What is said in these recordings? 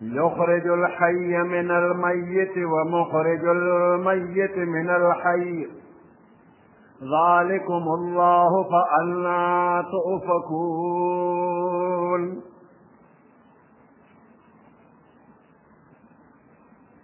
يخرج الحي من الميت ومخرج الميت من الحي ذلكم الله فأنا تؤفكون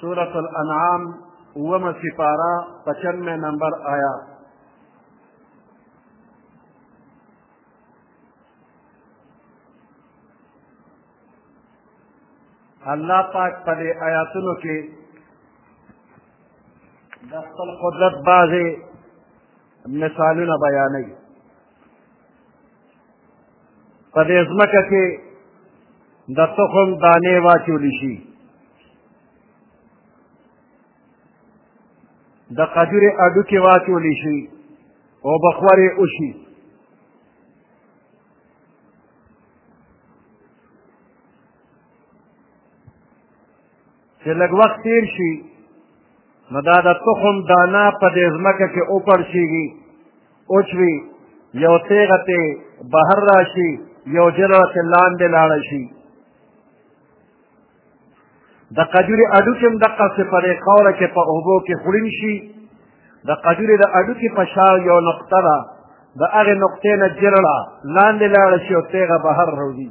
سورة الانعام اومه سپاره پچنمه نمبر آیات الله پاک په دې آیاتونو کې د خپل قدرت بعضې مثالونه بیانوي په دې ځمکه کې د تخم دانې واچول شي د قدرې اډوکې واچول شي او بخورې وشي چې لږ وخت تیر شي نو دا د تخم دانه په دې ځمکه کې وپړشېږي وچوي یو تیغه تې بهر راشي یو جره تې لاندې لاړه شي د قجوري اډوکې هم دقسې په دې خاوره کې په اوبو کې خوړین شي د قجوري د اډوکې په شا یو نقطه ده د هغې نقطې نه جرړه لاندې لاړه شي او تیغه بهر راوځي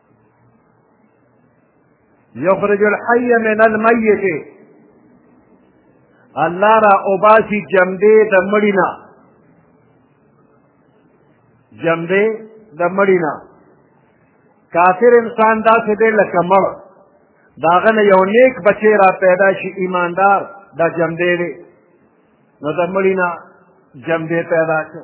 یخرج الحی من المیت الله را اوباسی جمدې د مړی نه جمدې د مړی نه کافر انسان داسې دی لکه مړ د هغه نه یو نیک بچی را پیدا شي ایماندار دا جمدې دی نو د مړی نه جمدې پیدا شو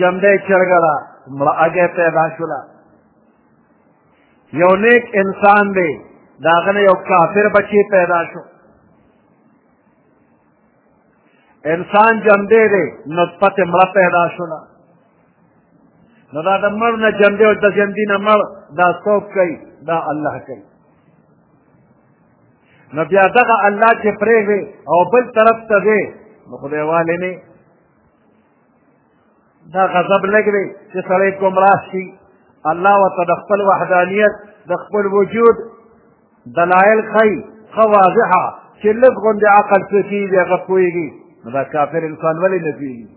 جمده چرګه ده مړه هګۍ پیدا شوله یو نیک انسان دی د هغه نه یو کافر بچی پیدا شو انسان جمده دی نطفه ترې مړه پیدا شوله نو دا د مړ نه جمده او د جمدي نه مړ دا څوک کوي دا الله کوي نو بیا دغه الله چې پرېږدي او بل طرف ته دی نو خدای والې نه دا غضب لګوي چې سړی ګمراه شي الله ورته د خپل وحدانیت د خپل وجود دلایل ښیي ښه واضحه چې لږ غوندې عقل څه کېږي هغه پوهېږي نو دا کافر انسان ولې نه پوهېږي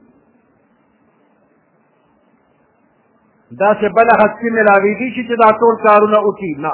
داسې بله هستي ملاوېږي شي چې دا ټول کارونه وکړي نه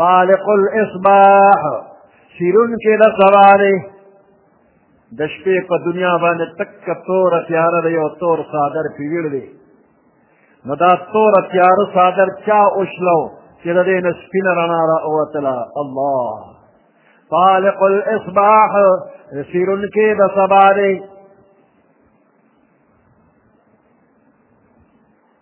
فالق الاصباح شیرون کې د سوارې د شپې په دنیا باندې تک توره تیاره دی او تور څادر پې ویړ دی نو دا توره تیاره څادر چا وشلو چې د دې نه سپینه رڼا راووتله الله فالق الاصباح شیرون کې د سبا دی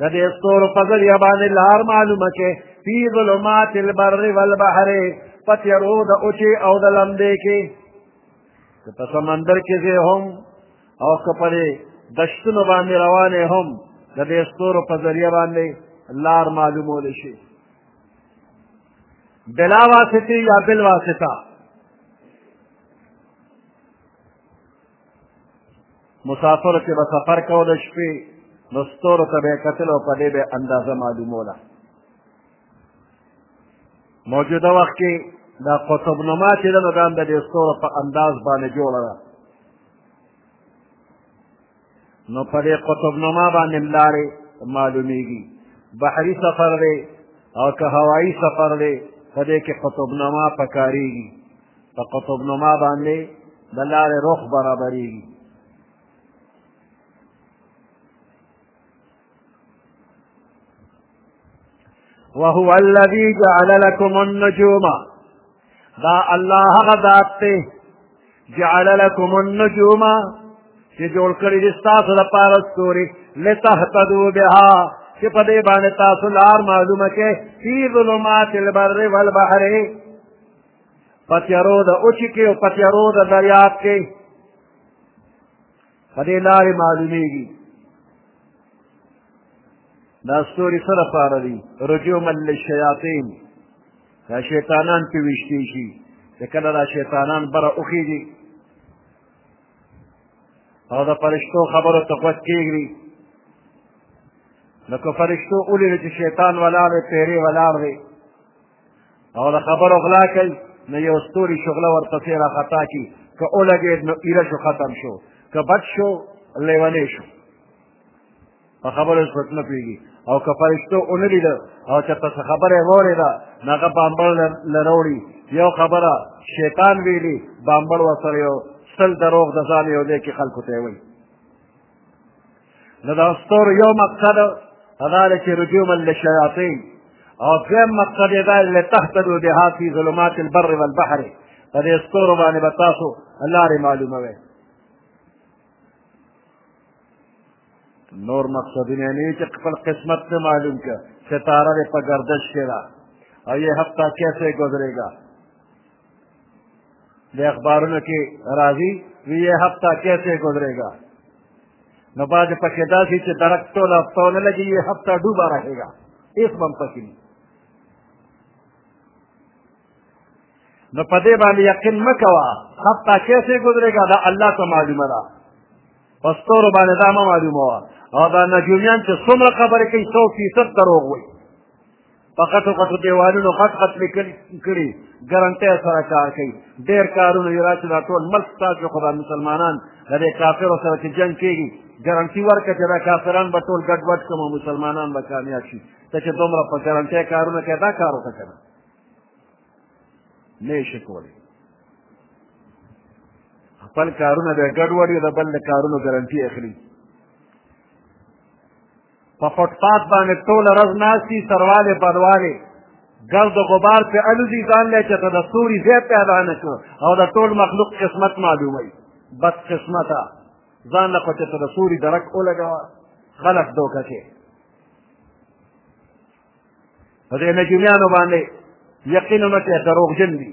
د دې ستورو په ذریعه باندې لار معلومه کې فی ظلمات البر والبحر په تیرو د اوچې او د لمدې کې که په سمندر کې ځې هم او که په دې دشتونو باندې روانې هم د دې ستورو په ذریعه باندې لار معلومولی شي بلا واسطه یا بل واسطه مسافرو چې به سفر کوو د شپې نو ستورو ته به یې کتل او په دې به یې اندازه معلوموله موجوده وخت کې دا قطب نما چې ده نو دا هم د دې ستورو په انداز باندې جوړه ده نو په دې قطب نما باندې لارې معلومیږي بحري سفر دی او که هوایي سفر دی په دې کې قطب نما پکارېږي په قطب نما باندې د لارې رخ برابرېږي وهو الذي جعل لكم النجوم دا الله هغه ذات دی جعل لكم النجوم چې جوړ کړی دي ستاسو لپاره ستوري لتهتدو بها چې په دې باندې تاسو لار معلومه کې فی ظلمات البر والبحر په تیارو د اوچې کې او په تیارو د دریاب کې په دې لارې معلومېږي دا ستوري څه لپاره دي رجوما للشیاطین دا شیطانان پې ویشتې شي چې کله دا شیطانان بره وخېږي او د فرشتو خبرو ته غوږ کېږدي نو که فرشتو ولیدل چې شیطان ولاړ دی پیرې ولاړ دی او د خبرو غلا کوي نو یو ستوري شغله ورپسې را خطا کړي که ولګېد نو ایره شو ختم شو که بد شو لیونی شو په خبرو څوک نه پوهېږي او که فرشتو ونه لیده او چې پس خبره واورېده نو هغه بامبړ له راوړي یو خبره شیطان ویلي بامبړ ورسره یو سل دروغ د ځان یو ځای کې خلکو ته یې وایي نو دا ستور یو مقصد دا دی چې رجوما للشیاطین او دویم مقصد یې دا لتهتدو بها فی ظلمات البر والبحر په دې ستورو باندې به تاسو لارې معلوموئ نور مقصدونه نه چې خپل قسمت ته معلوم کړه ستاره په گردش کې ده او یہ ہفتہ کیسے گزرے گا د اخبارونو کې راځي وی یې هفته کیسې ګزرېږه نو بعد پکې داسې چې درک ټول هفته ونه لګي یې هفته ډوبه رهېږه هېڅ به هم پکې نه نو په دې باندې یقین مه کوه هفته کیسې ګزرېږه دا الله ته معلومه ده په ستورو باندې دا مه معلوموه او دا نجومیان چې څومره خبرې کوي څو فیصد دروغ وایي په غټو غټو دیوالونو غټ غټ لیکل کړي ګرنټۍ سره کار کوي ډېر کارونه یې راشي دا ټول ملک ستاسو خو به مسلمانان د دې کافرو سره چې جنګ کېږي ګرنټي ورکړه چې دا کافران به ټول ګډ وډ کوم مسلمانان به کامیاب شي ته چې دومره په ګرنټۍ کارونه کوې دا کار وکړه که نه نه یې شي کولی خپل کارونه به ګډ وډ د بل د کارونو ګرنټي اخلي په فوټپات باندې ټوله ورځ ناستي سروالې بدوالې ګرد غبار پې الوځي ځان له چې ته د ستوري ځای پیدا نه شو او د ټول مخلوق قسمت معلوموي بد قسمته ځان له خو چې ته د ستوري درک ولګوه خلک دوکه کې په دې نجومیانو باندې یقینا چې دروغجن دي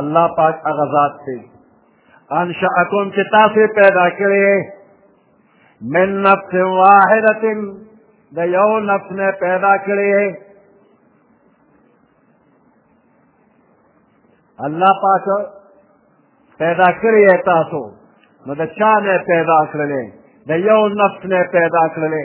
الله پاک هغه ذات دی انشأکم چې تاسو پیدا کړی من نفس واحدة د یو نفس نه پیدا کړی الله پاک پیدا کړی تاسو نو د چا نه پیدا کړلې د یو نفس نه پیدا کړلې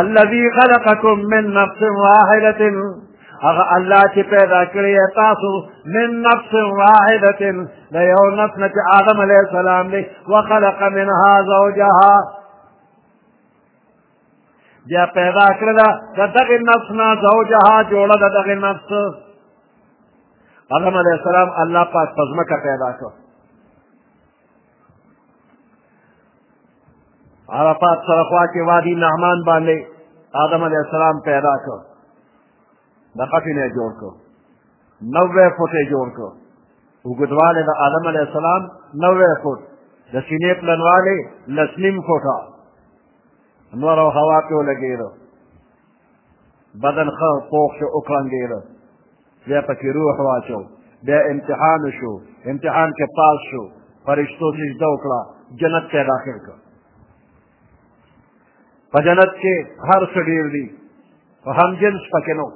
الذي خلقكم من نفس واحدة هغه الله چې پیدا کړی تاسو من نفس واحدة د یو نفس نه چې آدم علیه السلام دی وخلق منها زوجها بیا پیدا کړل د دغه نفس نه زوجها جوړه د دغه نفس آدم علیه السلام الله پاک پزمکه پیدا کړ عرفات سره خوا کې وادي نعمان باندې آدم علیه السلام پیدا کړ د خټې نه جوړ کړ نوې فوټې جوړ کړ اوږدوالی د آدم علیه السلام نوې فوټ د سینې پلنوالی لس نیم فوټه نور او هوا کې ولګېده بدن ښه پوخ شو وکړنګېده بیا پکې روح واچو بیا امتحان شو امتحان کې پاس شو فرشتو سجده وکړه جنت ته داخل کړ په جنت کې هر څه ډېر دي په هم جنس پکې نو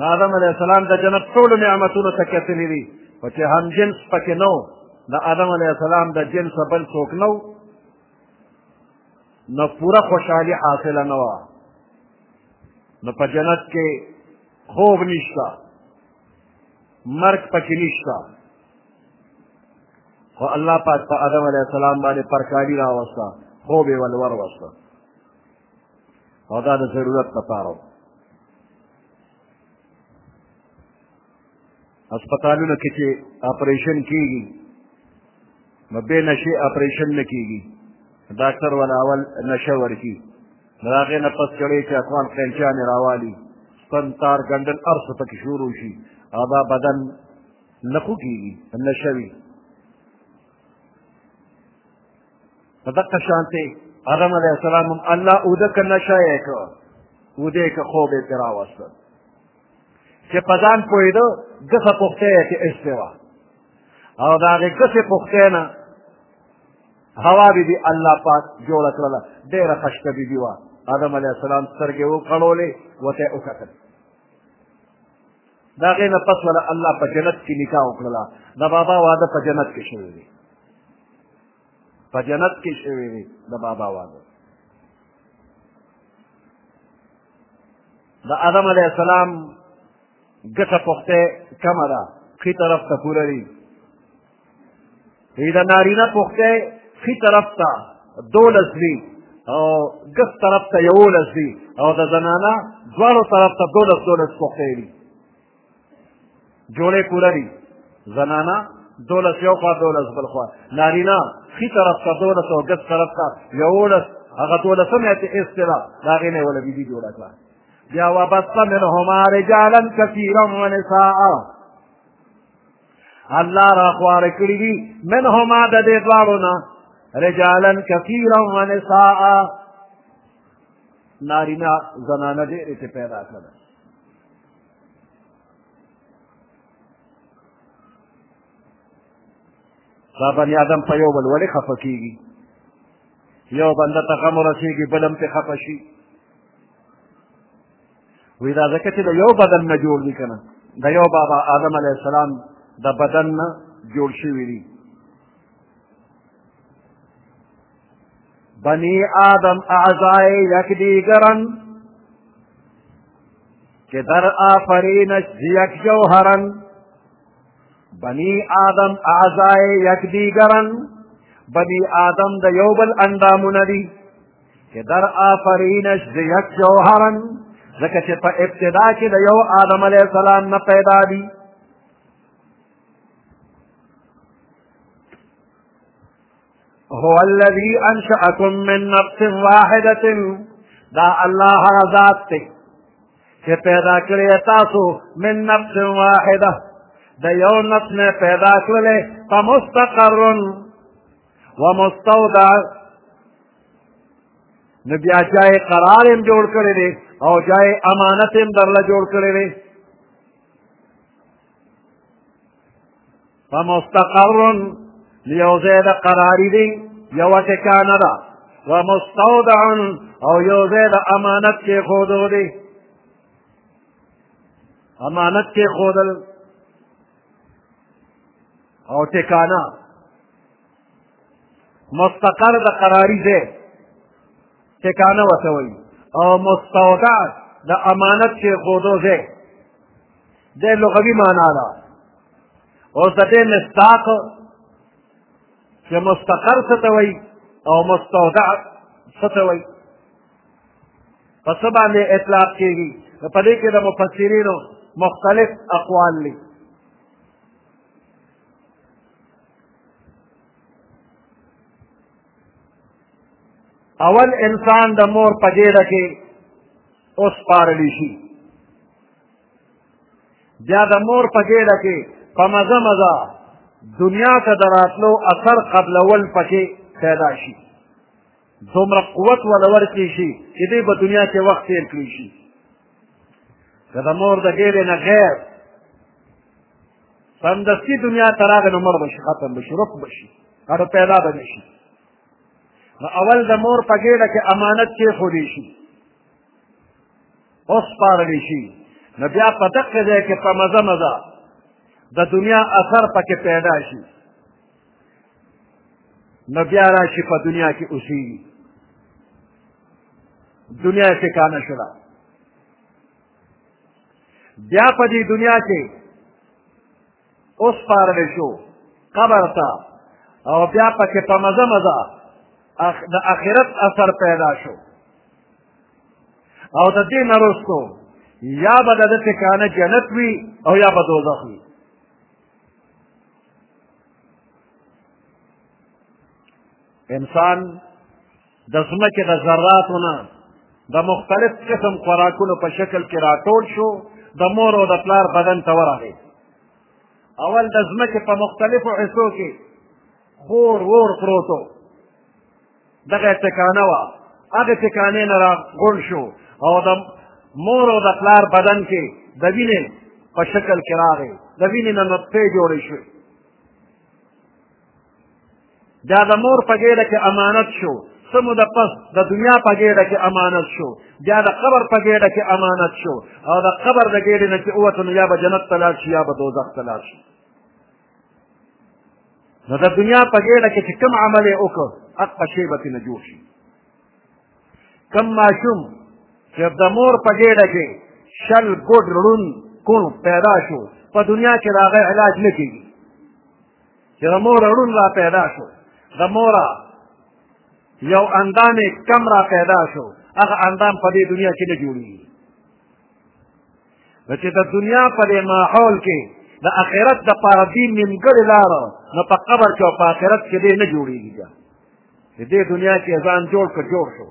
د آدم علیه السلام د جنت ټولو نعمتونو ته کتلي دي خو چې هم جنس پکې نو د آدم علیه السلام د جنس بل څوک نو نو پوره خوشحالي حاصله نه وه نو په جنت کې خوب نشته مرګ پکې نشته خو الله پاک په آدم علیه السلام باندې پرکاري راوسته خوب یې ول وروسته او دا د ضرورت لپاره هسپتالونو کې چې اپریشن کېږي نو بې نشې اپریشن نه کېږي ډاکټر ولا اول نشه ورکي نو هغې نه پس چړې چې افغان خیلچانې راوالي سپن تار ګنډل هر څه پکې شروع شي او دا بدن نه خو کېږي نشه وي په دقه شانتې آدم علیه السلام هم الله اوده که نشه یې کړه اوده یې که خوب یې ترې راوسته چې په ځان پوهېده ګسه پوښتې یې چې عشق وه او د هغې ګسې پوښتې نه هوا بي بي الله پاک جوړه کړله ډېره خشته بي بي وه آدم علیه السلام سترګې وکړولې وته وکتل د هغې نه پس وله الله په جنت کې نکاح وکړله د بابا واده په جنت کې شوی دی په جنت کې شوی دی د بابا واده د آدم علیه السلام ګټه پخته کمه ده ښي طرف ته پوره دي د نارینه پخته ښي طرف ته دولس دي او ګس طرف ته یولس دي او د زنانه دواړو طرف ته دولس دولس پخته دي جوړې پوره دي زنانه دولس یو خوا دولس بل خوا نارینه ښي طرف ته دولس او ګس طرف ته یولس هغه دولسم یې چې استلا د هغې نه یې وله بیبي جوړه کړه بیا وبث منهما رجالا کثیرا ونساء الله را خوار کړی دي منهما د دې دواړو نه رجالا کثیرا ونساء نارینه زنانه ډېرې پیدا کړل دا بني آدم په یو بل ولې خفه کېږي یو بنده ته غم ورسېږي بل هم پرې خفه شي وایي دا ځکه چې د یو بدن نه جوړ دي که نه د یو بابا آدم علیه السلام د بدن نه جوړ شوي دي بنی آدم اعضای یک دیگرن که در آفرینش یک جوهرن بنی آدم اعضای یک دیگرن بنی آدم د یو بل اندامونه دي که در آفرینش د یک جوهرن ځکه چې په ابتدا کې د یو آدم علیه السلام نه پیدا دي هو الذي انشأكم من نفس واحدة دا الله ذات دی چې پیدا کړی تاسو من نفس واحده د یو نفس نه پیدا کړلې په مستقر و مستودع نو بیا جای قرار هم جوړ کړی دی او جای امانت هم درله جوړ کړی دی فمستقر یو ځای د قراري دی یوه ټکانه ده ومستودع او یو ځای د امانت کېښودو دی امانت کېښودل او ټکانه مستقر د قراري ځای ټکانه ورته وایي او مستودع د امانت کېښودو ځای د لغوي معنا ده اوس د دې مصداق چې مستقر څه ته وایي او مستودع څه ته وایي په څه باندې اطلاق کېږي نو په دې کې د مفسرینو مختلف اقوال دي اول انسان د مور په ګېډه کې اوسپارلی شي بیا د مور په ګېډه کې په مزه مزه دنیا ته د راتلو اثر قبلول پکې پیدا شي دومره قوت وله ورکړي شي چې دی په دنیا کې وخت تېر کړی شي که د مور د ګېډې نه غیر سمدستي دنیا ته راغی نو مړ به شي ختم به شي رک به شي هر پیدا به نه شي نو اول د مور په ګېډه کې امانت کېښودی شي وسپارل شي نو بیا په دقه ځای کې په مزه مزه د دنیا اثر پکې پیدا شي نو بیا راشي په دنیا کې اوسېږي دنیا یې ټکانه شوله بیا په دې دنیا کې وسپارل شو قبر ته او بیا پکې په مزه مزه د آخرت اثر پیدا شو او د دې نه وروسته یا به د ده ټکانه جنت وي او یا به دوزخ وي انسان د ځمکې د ذراتو نه د مختلف قسم خوراکونو په شکل کې راټول شو د مور او د پلار بدن ته ورغی اول د ځمکې په مختلفو حصو کې خور وور پروت دغه ټکانه وه هغه ټکانې نه را غونډ شو او د مور او د پلار بدن کې د وینې په شکل کې راغی د وینې نه نطفې جوړې شوې دا د مور په ګېډه کې امانت شو څه موده پس د دنیا په ګېډه کې امانت شو بیا د قبر په ګېډه کې امانت شو او د قبر د ګېډې نه چې ووتو نو یا به جنت ته لاړ شي یا به دوزخ ته لاړ شي نو د دنیا په ګېډه کې چې کوم عمل یې وکړ هغه شی به ترې نه جوړ شي کوم ماشوم چې د مور په ګېډه کې شل ګډ ړوند کون پیدا شو په دنیا کې د هغه علاج نه کېږي چې د مور ړوند را پیدا شو د موره یو اندام کم را پیدا شو هغه اندام په دې دنیا کې نه جوړېږي نو چې د دنیا په دې ماحول کې د آخرت د پاره دې نیمګړې لاره نو په قبر کې او په آخرت کې دې نه جوړېږي بیا د دې دنیا کې ځان جوړ که جوړ شو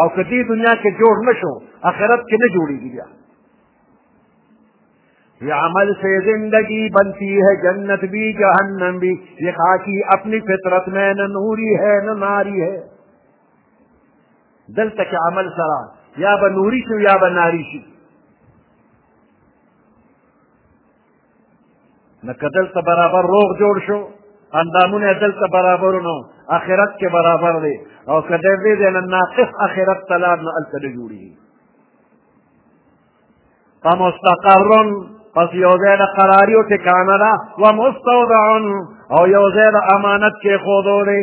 او که دې دنیا کې جوړ نه شو آخرت کې نه جوړېږي بیا یہ عمل سے زندگی بنتی ہے جنت بھی جہنم بھی یہ خاکی اپنی فطرت میں نہ نوری ہے نہ ناری ہے دلته کې عمل سره یا به نوري شو یا به ناري شو نو که دلته برابر روغ جوړ شو اندامونه دلته برابر نو آخرت کې برابر دی او که دی وی دی نو ناقص آخرت ته لاړ نو هلته نه جوړېږي فمستقر پس یو ځای د قراري او ټکانه ده ومستودع او یو ځای د امانت کېښودو دی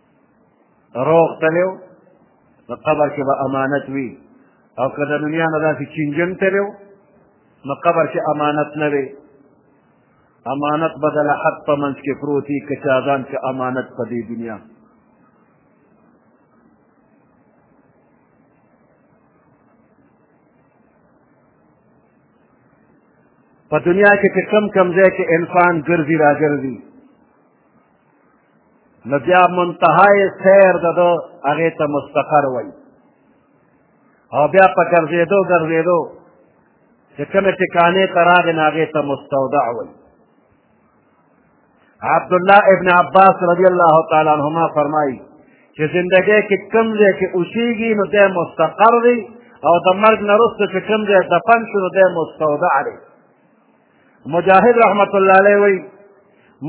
روغ تلو نو قبر کې به امانت وي او که د دنیا نه داسې چینجن تلو نو قبر کې امانت نه وي امانت به د لحد په منځ کې پروت وي که چا ځان کې امانت په دې دنیا په دنیا کې چې کم کم ځای کې انسان ګرځي راګرځي نو بیا منتهای سیر د ده هغې ته مستقر وایي او بیا په ګرځېدو ګرځېدو چې کومې ټکانې ته راغې نو هغې ته مستودع وایي عبدالله ابن عباس رضی الله تعالی عنهما فرمایي چې زندګۍ کې کوم ځای کې اوسېږي نو دی مستقر دی او د مرګ نه وروسته چې کوم ځای دفن شو نو دی مستودع دی مجاهد رحمت الله علیه وی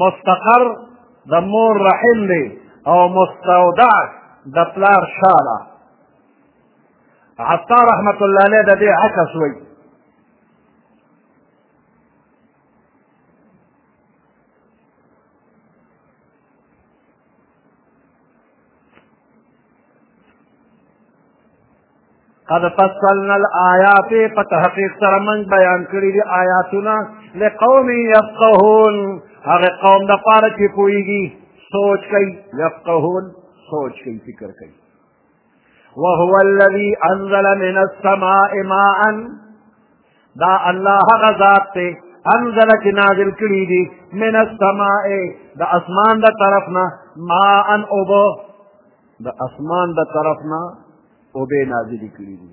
مستقر د مور رحم دی او مستودع د پلار شاله عطا رحمت الله علیه د دې عکس وی قد فصلنا الآيات فتحقیق سره من بیان کړی دی آیاتونه لقوم یفقهون هغه قوم د پاره چې پوهیږي سوچ کوي یفقهون سوچ کوي فکر کوي وهو الذي انزل من السماء ماء دا الله هغه ذات دی انزل چې نازل کړي دي من السماء د اسمان د طرف نه ماء اوبه د اسمان د طرف نه اوبه نازلې کړي دي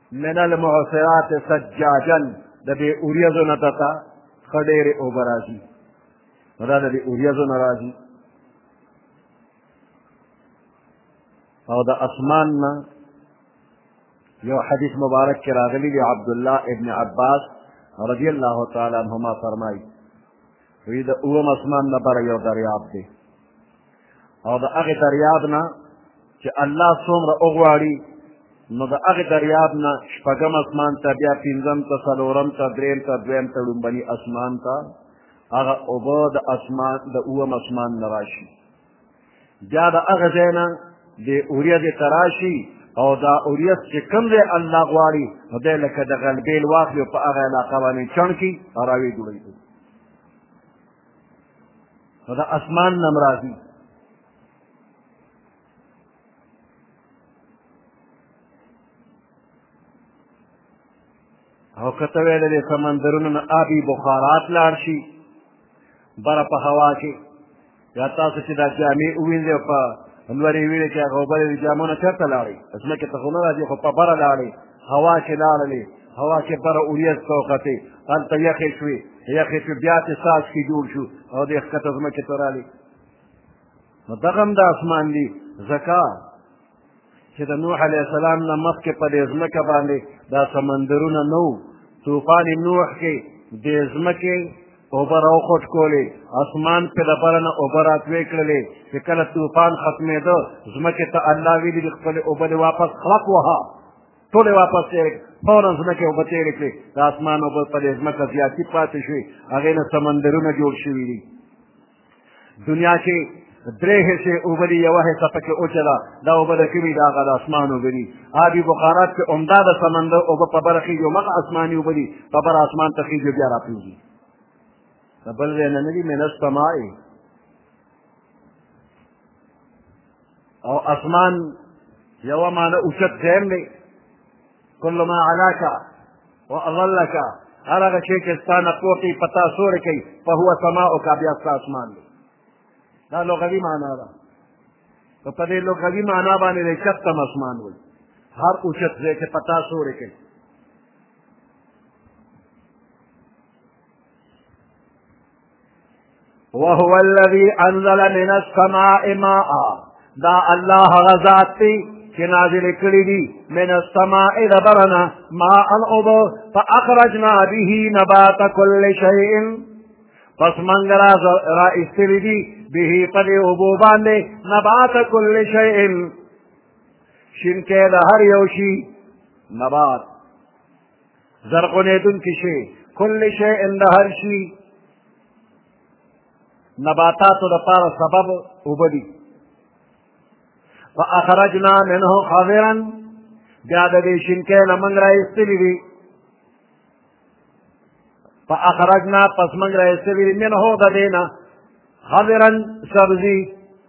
من المعصرات سجاجا د بې اوریځو نه ته ښه ډېرې اوبه راځي نو دا د بې اوریځو نه راځي او د اسمان نه یو حدیث مبارک کې راغلی دی عبدالله ابن عباس رضی الله تعالی عنهما فرمایي وی د اوم اسمان نه بره یو دریاب دی او د هغې دریاب نه چې الله څومره وغواړي نو د هغې دریاب نه شپږم اسمان ته بیا پنځم ته څلورم ته درېیم ته دویم ته ړومبني اسمان ته هغه اوبه د اسمان د اووم اسمان نه راشي بیا د هغه ځای نه د اوریځې ته راشي او دا اوریځ چې کوم دی الله غواړي نو دی لکه د غلبېل واخلي او په هغه علاقه باندې چڼ کړي او راویې جوړوي نو د اسمان نه راځي او کته ویل د سمندرونو نه آبي بخارات لاړ شي بره په هوا کې یا تاسو چې دا جامې ووینځئ او په لورې ویلې کې هغه اوبه د جامو نه چېرته لاړې ځمکې ته خو نه راځي خو په بره لاړې هوا کې لاړلې هوا کې پر اوریځ ته وختې هلته یخې شوې یخې شوې بیا چې ساز کې جوړ شو او د ښکته ځمکې ته رالې نو دغه هم د اسمان دي ځکه چې د نوح علیه السلام نه مخکې په دې ځمکه باندې دا سمندرونه نه طوفان نوح کې د ځمکې اوبه راوخوټ کولې اسمان په لپاره نه اوبه راتوې کړلې چې کله طوفان ختمېده ځمکې ته الله ویلي دي خپلې اوبه دې واپس خلق وها ټولې واپس تېرې فورا ځمکې اوبه تېرې کړې د اسمان اوبه په دې ځمکه زیاتي پاتې شوې هغې نه سمندرونه جوړ شوي دي دنیا کې درې حصې اوبه دي یوه حصه پکې اوچه ده دا اوبه د کومې د هغه د اسمان اوبه دي آبي بخارات کې عمده د سمندر اوبه په بره خېږي او مخه اسماني اوبه دي په بره اسمان ته خېږي بیا راپېږي د بل ځای نه نه دي من السماء او اسمان یوه معنی اوچت ځایم دی کل ما علاک و اضلک هر هغه شی چې ستا نه پوکي په تا سورې کوي فهو سماؤک بیا ستا اسمان دی دا لغوي معنا ده که په دې لغوي معنا باندې دی چت تم اسمان وي هر اوچت ځای چې په تا سورې کوي وهو الذي انزل من السماء ماء دا الله غزات دی چې نازل کړی دی من السماء دبرنا ماء الابو فاخرجنا به نبات كل شيء پس منګ را را استری دی به په دې اوبو باندې نبات کل شیء شینکه د هر یو شي نبات زرغونېدونکي شي کل شیء د هر شي نباتاتو لپاره سبب اوبه دي فاخرجنا منه خضرا بیا د دې شینکۍ نه موږ راایستلي دي فاخرجنا پس موږ راایستلي دي منه د دې نه خضرا سبزي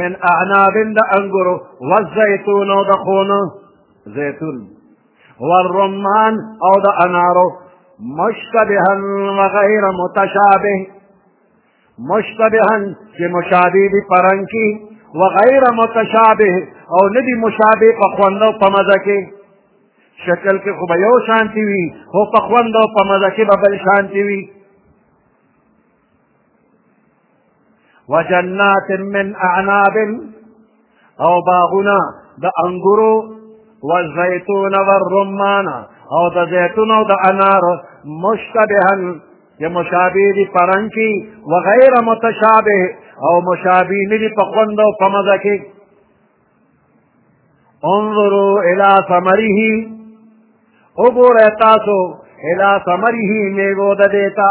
من اعناب د انګورو والزیتون او د خونو زیتون والرمان او د انارو مشتبها وغیر متشابه مشتبها چې مشابه دي پرنګ کې وغیر متشابه او نه دي مشابه په خوند او په مزه کې شکل کې خو به یو شانتي وي خو په خوند او په مزه کې به بل شانتي وي وجنات من اعناب او باغونه د انګورو والزیتون والرمان او د زیتون او د انار مشتبها چې مشابه دي پرنګ کې وغیر متشابه او مشابه نه دي په خوند او په مزه کې انظروا الى ثمره وګوره تاسو الى ثمره میوه د دیتا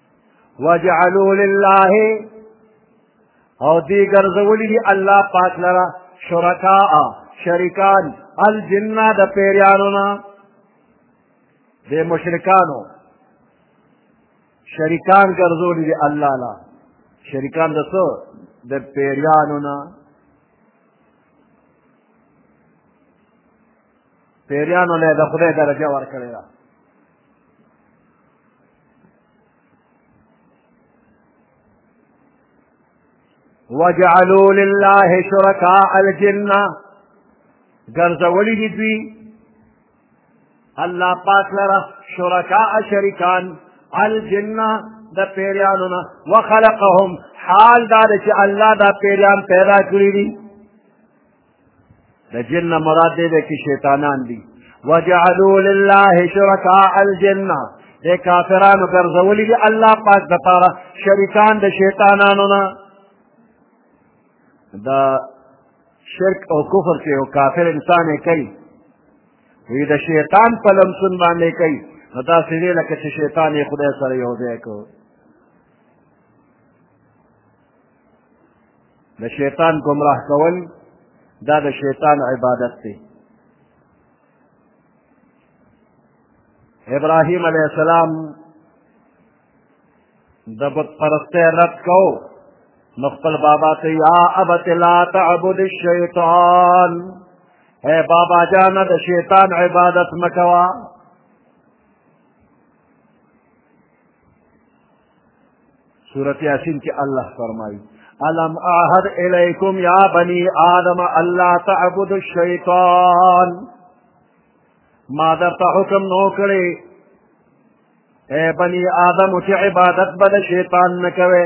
وجعلو لله او دی ګرځولی دی الله پاک لرا شرکا شریکان الجنه د پیریانو نه د مشرکانو شریکان ګرځولی دی الله لا شریکان د څو د پیریانو نه پیریانو له د خدای درجه ورکړی ده وجعلو لله شرکاء الجنه ګرځولي دي دوی الله پاک لره شرکاء شریکان الجنه د پیریانو نه وخلقهم حال دا چې الله دا پیریان پیدا کړی دي د جن نه مراد دی دی کې شیطانان دي وجعلوا لله شرکاء الجنه د کافرانو ګرځولي دي الله پاک د پاره شریکان د شیطانانو نه دا شرک او کفر چې یو کافر انسان یې کوي وی د شیطان په لمسون باندې کوي نو داسې دی لکه چې شیطان یې خدای سره یو ځای کړو د شیطان گمراه کول دا د شیطان عبادت دی ابراهیم علیه السلام د بت پرسته رد کو نو خپل بابا ته یا ابت لا تعبد الشیطان اے بابا جانا د شیطان عبادت مکوا سورت یاسین کې الله فرمایي الم اعهد الیکم یا بنی آدم الله تعبد الشیطان ما درته حکم نو کړی اے بنی آدم چې عبادت بل شیطان نه کوي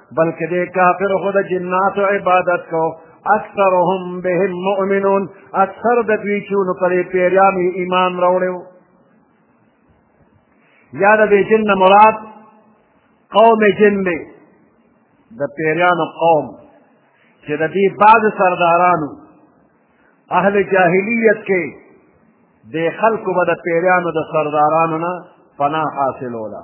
بلکې دې کافر خو د جناتو عبادت کو اکثرهم بهم مؤمنون اکثر د دوی چې نو پرې پیریان ایمان راوړی و یا د دې جن مراد قوم جن دی د پیریانو قوم چې د دې بعض سردارانو اهل جاهلیت کې د خلکو به د پیریانو د سردارانو نه پناه حاصلوله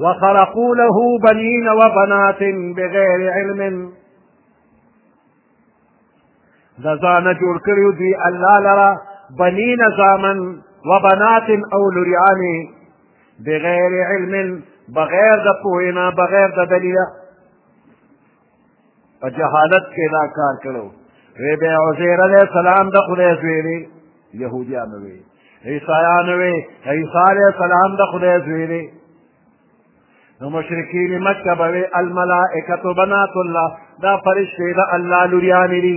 وخلقوا له بنين وبنات بغير علم د ځانه جوړ کړیو دوی الله لرا بنین زامن و بنات او لریانی بغیر علم بغیر د پوهینا بغیر د دلیله په جهالت کې دا کار کړو وی به عزیر علیه السلام د خدای زوی دی یهودیانو وی عیسایانو وی عیسی علیه السلام د خدای زوی دی نو مشرکین مکه به وی الملائکة بنات الله دا فرشتې د الله لوریانې دي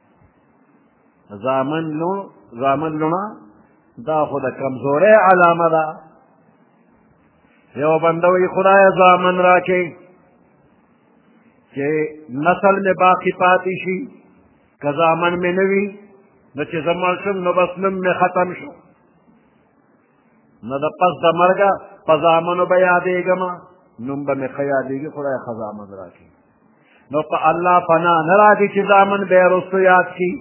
زامن لوڼ زامن لوڼه دا خو د کمزورۍ علامه ده یو بنده وایي خدایه زامن راکړي چې نسل مې باقي پاتې شي که زامن مې نه وي نو چې زه مړ شم نو بس نوم مې ختم شو نه د پس د مرګه په زامنو به یادېږم نوم به مې ښه یادېږي خدای ښه زامن راکړي نو په الله پنا نه راځي چې زامن به یې وروسته یاد کړي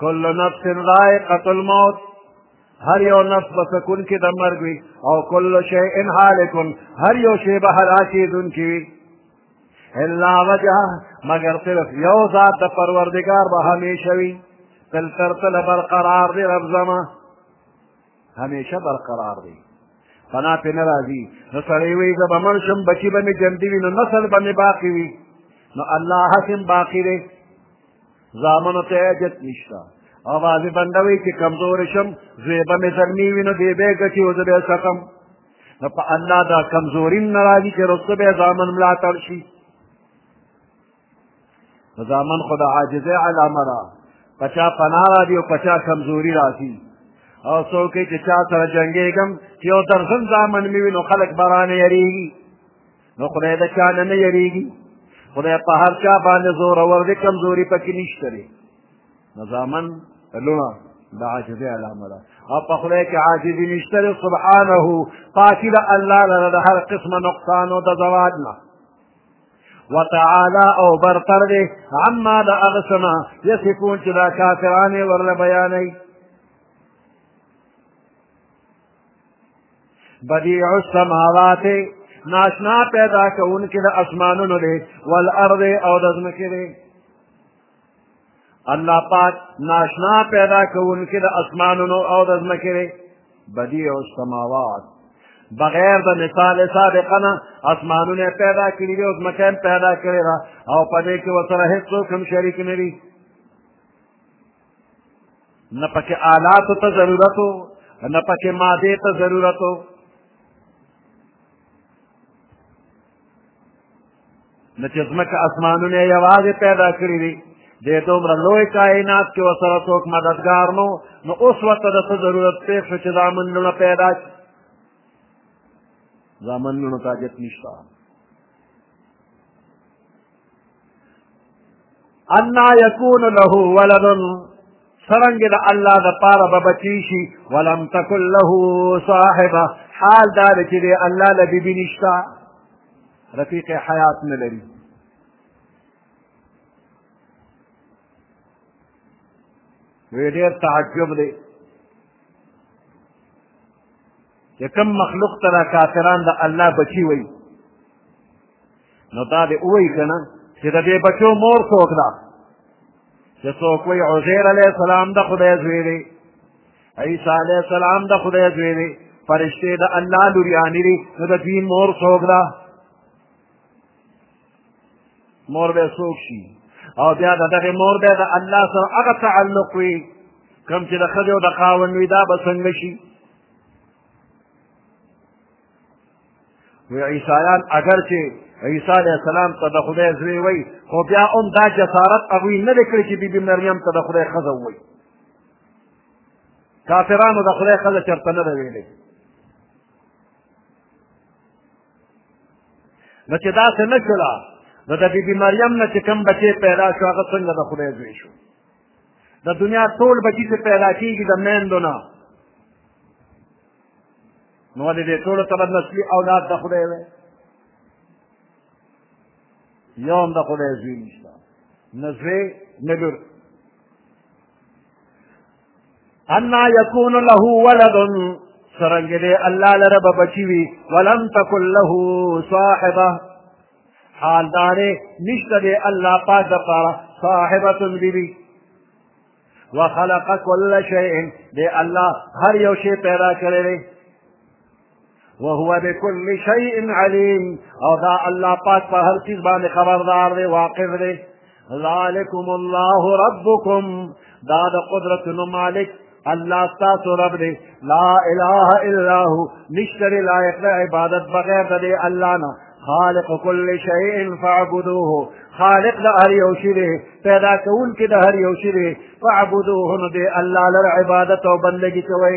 کل نفس ذائقة الموت هر یو نفس به سکون کې د مرګ وي او کل شیء هالکن هر یو شی به هلاکېدونکی وي الا وجه مگر صرف یو ذات د پروردگار به همیشه وي تل تر تل برقرار دی رب زما همیشه برقرار دی فنا پې نه راځي نو سړی وایي زه به مړ شم بچي به مې ژوندي وي نو نسل به مې باقي وي نو الله هسې باقي دی زامنو ته حاجت نشته او بعضې بنده وایي چې کمزورې شم زوی به مې زلمي وي نو دی به یې ګټي او زه به یې سکم نو په الله دا کمزوري نه راځي چې رسته به ځامن ملاتړ شي ځامن خو د عاجزۍ علامه ده په چا پناه راځي او په چا کمزوري راځي او څوک چې چا سره جنګېږم چې یو درزن ځامن مې وي نو خلک به رانه یریږي نو خدای د چا نه نه یریږي خدای په هر چا باندې زورور دی کمزوري پکې نشته دی نظامن لونه د عاجزۍ علامه ده او په خدای کې عاجزي نشته دی سبحانه پاکي د الله لره د هر قسمه نقصانو د زوال نه وتعالى او برتر دی عما د هغه څه نه یصفون چې دا کافران یې ورله بیانوي بدیع السماوات ناشنا پیدا کوونکی د اسمانونو دی والارض او د ځمکې دی الله پاک ناشنا پیدا کوونکی د اسمانونو او د ځمکې دی بدیع السماوات بغیر د مثال سابقه نه اسمانونه پیدا کړي دي او ځمکه هم پیدا کړې ده او په دې کې ورسره هېڅوک هم شریک نه دي نه پکې آلاتو ته ضرورت و نه پکې مادې ته ضرورت و نو چې ځمکه اسمانونه یې یوازې پیدا کړي دي دې دومره لوی کائنات کې ورسره څوک مددګار نو نو اوس ورته د څه ضرورت پېښ شو چې دا منډونه پیدا کړي دا منډونو ته حاجت نشته انا یکون له ولد سرنګ د الله د پاره به بچی شي ولم تکن له صاحبه حال دا دی چې د الله له بیبي نشته رفیق حیات نه لري وی ډېر تعجب دی چې کوم مخلوق ته دا کافران د الله بچي وایي نو دا دې ووایي که نه چې د دې بچو مور څوک ده چې څوک وایي عزیر علیه السلام د خدای زوی دی عیسی علیه السلام د خدای زوی دی فرشتې د الله لوریانې دي نو د دوی مور څوک ده مور به څوک شي او بیا د دغې مور به د الله سره هغه تعلق وي کوم چې د ښځې او د خاوند وي دا به څنګه شي وی عیسایان اگر چې عیسی علیه السلام ته د خدای زوی وی خو بیا هم دا جسارت هغوی نه دی کړی چې بیبي مریم ته د خدای ښځه ووایي کافرانو د خدای ښځه چېرته نه ده ویلې نو چې داسې نه شوله نو د بیبي مریم نه چې کوم بچی پیدا شو هغه څنګه د خدای زوی شو د دنیا ټول بچي چې پیدا کېږي د میندو نه نو ولې دې ټولو ته به نسلي اولاد د خدای وی یو هم د خدای زوی نشته نه زوی نه لور انا یکون له ولد سرنګ دې الله لره به بچی وي ولم تکن له صاحبه حال دارې نشته دې الله پاک لپاره صاحبة بیبي وخلق كل شيء دې الله هر یو شی پیدا کړی دی وهو بكل شيء عليم او دا الله پاک په هر چیز باندې خبردار دی واقف دی ذالکم الله ربکم دا د قدرتونو مالک الله ستاسو رب دی لا اله الا هو نشتر لایق د عبادت بغیر د الله نه خالق كل شيء فاعبدوه خالق د هر یو شی دی پیدا کوونکی د هر یو شی دی فاعبدوه نو دی الله لر عبادت او بندگی کوئ